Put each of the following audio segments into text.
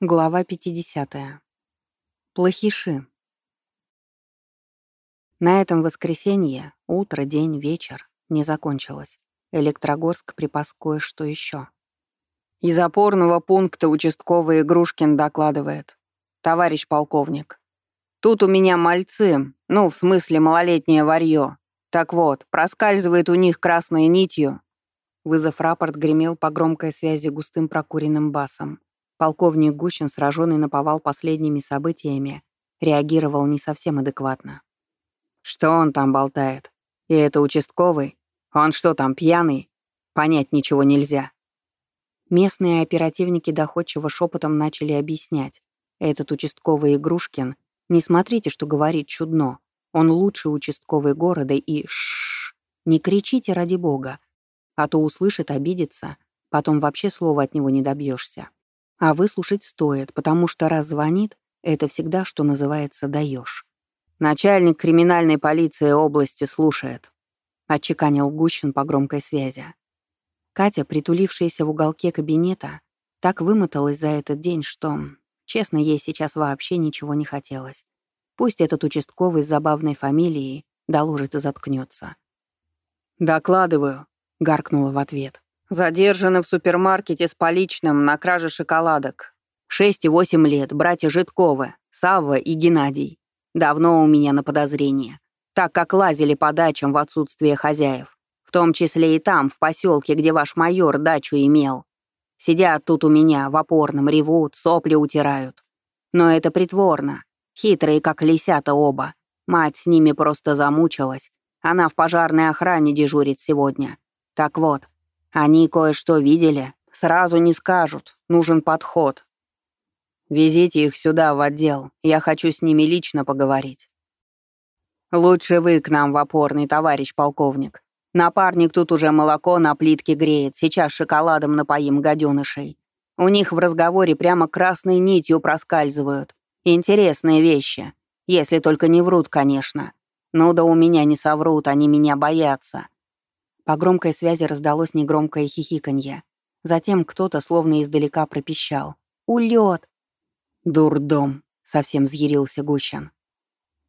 Глава 50. Плохиши. На этом воскресенье, утро, день, вечер, не закончилось. Электрогорск припас кое-что еще. Из опорного пункта участковый Игрушкин докладывает. «Товарищ полковник, тут у меня мальцы, ну, в смысле малолетнее варьё. Так вот, проскальзывает у них красной нитью». Вызов рапорт гремел по громкой связи густым прокуренным басом. Полковник Гущин, сраженный наповал последними событиями, реагировал не совсем адекватно. «Что он там болтает? И это участковый? Он что там, пьяный? Понять ничего нельзя». Местные оперативники доходчиво шепотом начали объяснять. Этот участковый Игрушкин, не смотрите, что говорит чудно. Он лучший участковый города и шш, не кричите ради бога, а то услышит, обидится, потом вообще слова от него не добьешься. А выслушать стоит, потому что раз звонит, это всегда, что называется, даешь. Начальник криминальной полиции области слушает. Отчеканил Гущин по громкой связи. Катя, притулившаяся в уголке кабинета, так вымоталась за этот день, что, честно, ей сейчас вообще ничего не хотелось. Пусть этот участковый с забавной фамилией доложит и заткнется. «Докладываю», — гаркнула в ответ. Задержаны в супермаркете с поличным на краже шоколадок. Шесть и восемь лет, братья Житковы, Савва и Геннадий. Давно у меня на подозрение, так как лазили по дачам в отсутствие хозяев. В том числе и там, в поселке, где ваш майор дачу имел. Сидят тут у меня, в опорном, ревут, сопли утирают. Но это притворно. Хитрые, как лисята оба. Мать с ними просто замучилась. Она в пожарной охране дежурит сегодня. Так вот, они кое-что видели. Сразу не скажут. Нужен подход. Везите их сюда, в отдел. Я хочу с ними лично поговорить. Лучше вы к нам в опорный, товарищ полковник. Напарник тут уже молоко на плитке греет, сейчас шоколадом напоим гаденышей. У них в разговоре прямо красной нитью проскальзывают. Интересные вещи. Если только не врут, конечно. Ну да у меня не соврут, они меня боятся. По громкой связи раздалось негромкое хихиканье. Затем кто-то словно издалека пропищал. «Улет!» «Дурдом!» — совсем взъярился Гущин.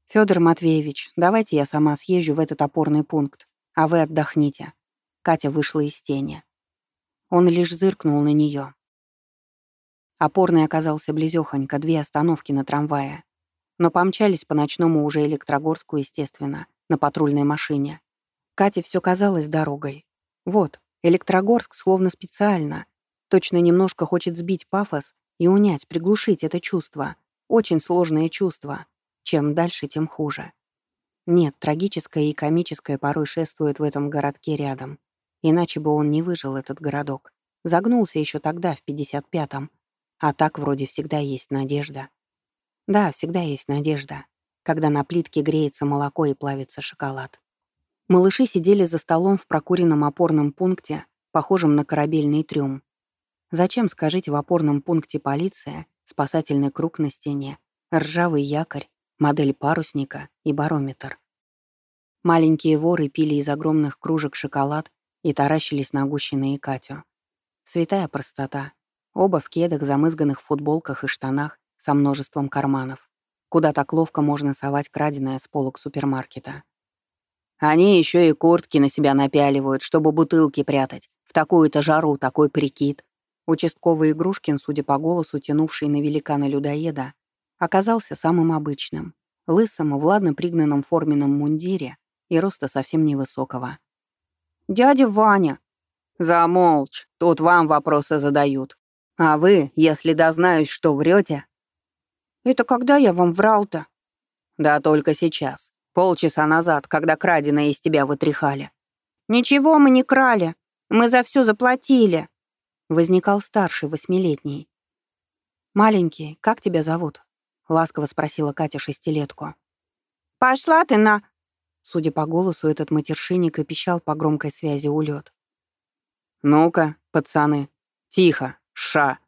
«Фёдор Матвеевич, давайте я сама съезжу в этот опорный пункт, а вы отдохните». Катя вышла из тени. Он лишь зыркнул на неё. Опорный оказался близёхонько, две остановки на трамвае. Но помчались по ночному уже Электрогорску, естественно, на патрульной машине. Кате все казалось дорогой. Вот, Электрогорск словно специально. Точно немножко хочет сбить пафос и унять, приглушить это чувство. Очень сложное чувство. Чем дальше, тем хуже. Нет, трагическое и комическое порой шествует в этом городке рядом. Иначе бы он не выжил, этот городок. Загнулся еще тогда, в 55-м. А так вроде всегда есть надежда. Да, всегда есть надежда, когда на плитке греется молоко и плавится шоколад. Малыши сидели за столом в прокуренном опорном пункте, похожем на корабельный трюм. Зачем, скажите, в опорном пункте полиция, спасательный круг на стене, ржавый якорь, модель парусника и барометр? Маленькие воры пили из огромных кружек шоколад и таращились на Гущина и Катю. Святая простота. Оба в кедах, замызганных футболках и штанах со множеством карманов. Куда так ловко можно совать краденое с полок супермаркета. Они еще и куртки на себя напяливают, чтобы бутылки прятать. В такую-то жару такой прикид. Участковый Игрушкин, судя по голосу, тянувший на великана-людоеда, оказался самым обычным. Лысым, в ладно пригнанном форменном мундире и роста совсем невысокого. «Дядя Ваня!» «Замолчь, тут вам вопросы задают. А вы, если дознаюсь, что врете...» «Это когда я вам врал-то?» «Да только сейчас. Полчаса назад, когда краденое из тебя вытряхали. «Ничего мы не крали. Мы за все заплатили», — возникал старший, восьмилетний. «Маленький, как тебя зовут?» — ласково спросила Катя шестилетку. «Пошла ты на...» Судя по голосу, этот матершинник и пищал по громкой связи улет. «Ну-ка, пацаны, тихо, ша!»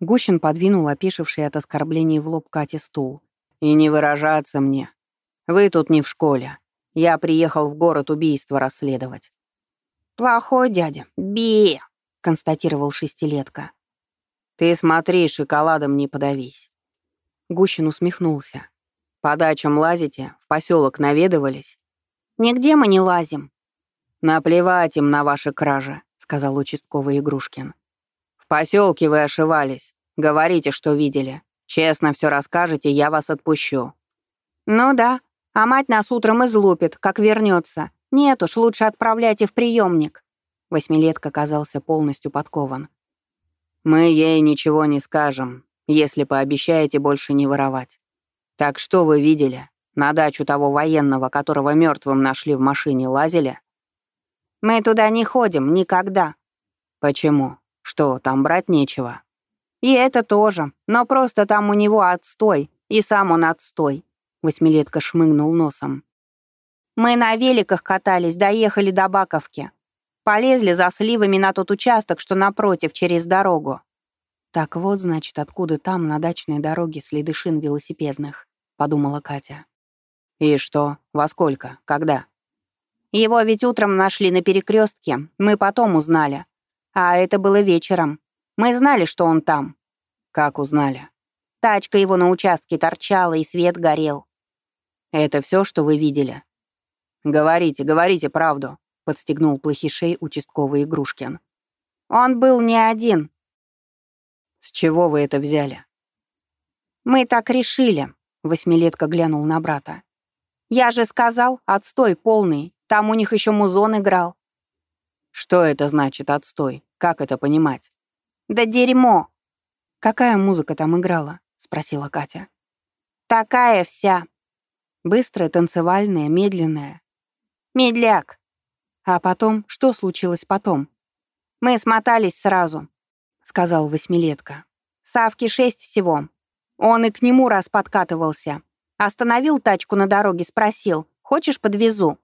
Гущин подвинул опешивший от оскорблений в лоб Кате стул. «И не выражаться мне. Вы тут не в школе. Я приехал в город убийство расследовать». «Плохой дядя. Би!» — констатировал шестилетка. Ты смотри, шоколадом не подавись. Гущин усмехнулся. По дачам лазите, в поселок наведывались? Нигде мы не лазим. Наплевать им на ваши кражи, сказал участковый Игрушкин. В поселке вы ошивались. Говорите, что видели. Честно все расскажете, я вас отпущу. Ну да, а мать нас утром излупит, как вернется. Нет уж, лучше отправляйте в приемник. Восьмилетка казался полностью подкован. «Мы ей ничего не скажем, если пообещаете больше не воровать. Так что вы видели? На дачу того военного, которого мертвым нашли в машине, лазили?» «Мы туда не ходим, никогда». «Почему? Что, там брать нечего?» «И это тоже, но просто там у него отстой, и сам он отстой», — восьмилетка шмыгнул носом. «Мы на великах катались, доехали до Баковки. Полезли за сливами на тот участок, что напротив, через дорогу. Так вот, значит, откуда там, на дачной дороге, следы шин велосипедных, подумала Катя. И что? Во сколько? Когда? Его ведь утром нашли на перекрестке, мы потом узнали. А это было вечером. Мы знали, что он там. Как узнали? Тачка его на участке торчала, и свет горел. Это все, что вы видели? Говорите, говорите правду подстегнул плохишей участковый Игрушкин. «Он был не один». «С чего вы это взяли?» «Мы так решили», — восьмилетка глянул на брата. «Я же сказал, отстой полный, там у них еще музон играл». «Что это значит отстой? Как это понимать?» «Да дерьмо!» «Какая музыка там играла?» — спросила Катя. «Такая вся. Быстрая, танцевальная, медленная. Медляк. А потом, что случилось потом? Мы смотались сразу, сказал восьмилетка. Савки шесть всего. Он и к нему раз подкатывался. Остановил тачку на дороге, спросил, хочешь подвезу?